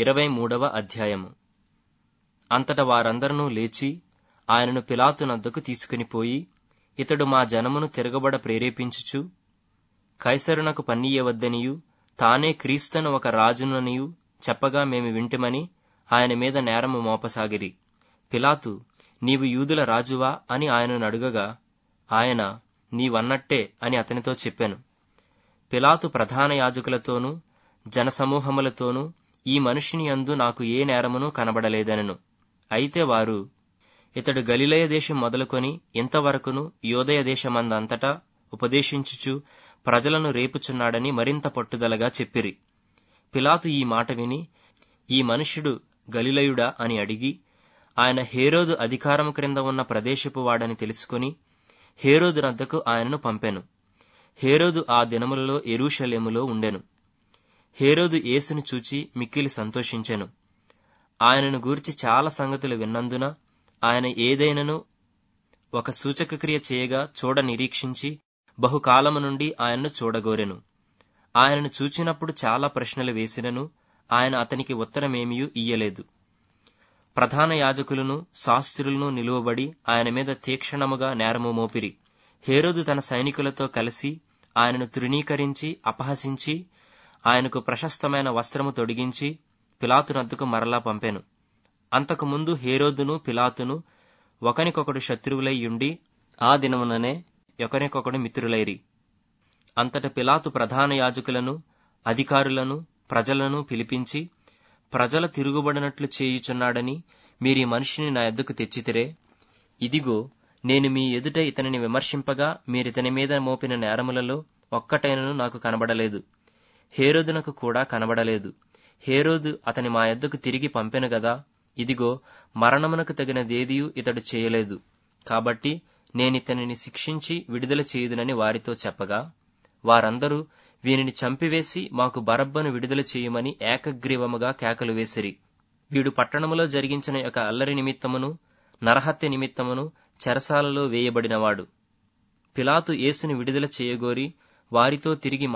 ఇరవై మూడవ అధ్యాయము. అంతట వారందరూ లేచి ఆయనను పిలాతునద్దకు తీసుకుని పోయి ఇతడు మా జనమును తిరగబడ ప్రేరేపించుచు కైసరునకు పన్నీయవద్దనియు తానే క్రీస్తును ఒక రాజుననియు చెప్పగా మేము వింటిమని ఆయన మీద నేరము మోపసాగిరి. పిలాతు నీవు యూదుల రాజువా అని ఆయనను అడుగగా ఆయన నీవన్నట్టే అని అతనితో చెప్పాను. పిలాతు ప్రధాన యాజకులతోనూ జనసమూహములతోనూ ఈ మనుషుని యందు నాకు ఏ నేరమును కనబడలేదనను. అయితే వారు ఇతడు గలిలయ దేశం మొదలుకొని ఇంతవరకును యోదయ దేశమందంతటా ఉపదేశించుచు ప్రజలను రేపుచున్నాడని మరింత పట్టుదలగా చెప్పిరి. పిలాతు ఈ మాట విని ఈ మనుష్యుడు గలిలయుడా? అని అడిగి ఆయన హేరోదు అధికారము క్రింద ఉన్న ప్రదేశపు వాడని తెలుసుకుని హేరోదు నద్దకు ఆయనను పంపెను. హేరోదు ఆ దినములలో ఎరూషలేములో ఉండెను. హేరోదు యేసును చూచి మిక్కిలి సంతోషించెను. ఆయనను గూర్చి చాలా సంగతులు విన్నందున ఆయన ఏదైనను ఒక సూచకక్రియ చేయగా చూడ నిరీక్షించి బహుకాలము నుండి ఆయన్ను చూడగోరెను. ఆయనను చూచినప్పుడు చాలా ప్రశ్నలు వేసినను ఆయన అతనికి ఉత్తరమేమియూ ఇయ్యలేదు. ప్రధాన యాజకులను శాస్త్రులను నిలువబడి ఆయన మీద తీక్షణముగా నేరము మోపిరి. హేరోదు తన సైనికులతో కలిసి ఆయనను తృణీకరించి అపహసించి ఆయనకు ప్రశస్తమైన వస్త్రము తొడిగించి పిలాతునద్దుకు మరలా పంపెను. అంతకుముందు హేరోదును పిలాతును ఒకనికొకడు శత్రువులై ఉండి ఆ దినముననే ఒకనికొకడు మిత్రులైరి. అంతట పిలాతు ప్రధాన యాజకులను అధికారులను ప్రజలను పిలిపించి ప్రజల తిరుగుబడినట్లు చేయుచున్నాడని మీరీ మనిషిని నా ఎద్దుకు తెచ్చితిరే. ఇదిగో నేను మీ ఎదుట ఇతనిని విమర్శింపగా మీరితని మీద మోపిన నేరములలో ఒక్కటైనను నాకు కనబడలేదు. హేరోదునకు కూడా కనబడలేదు. హేరోదు అతని మా ఎద్దుకు తిరిగి పంపెను గదా ఇదిగో మరణమునకు తగినదేదియు ఇతడు చేయలేదు. కాబట్టి నేనితనిని శిక్షించి విడుదల చేయుదునని వారితో చెప్పగా వారందరూ వీనిని చంపివేసి మాకు బరబ్బను విడుదల చేయమని ఏకగ్రీవముగా కేకలు వేసిరి. వీడు పట్టణములో జరిగించిన యొక్క అల్లరి నిమిత్తమును నరహత్య నిమిత్తమును చెరసాలలో వేయబడినవాడు. పిలాతు యేసుని విడుదల చేయగోరి వారితో తిరిగి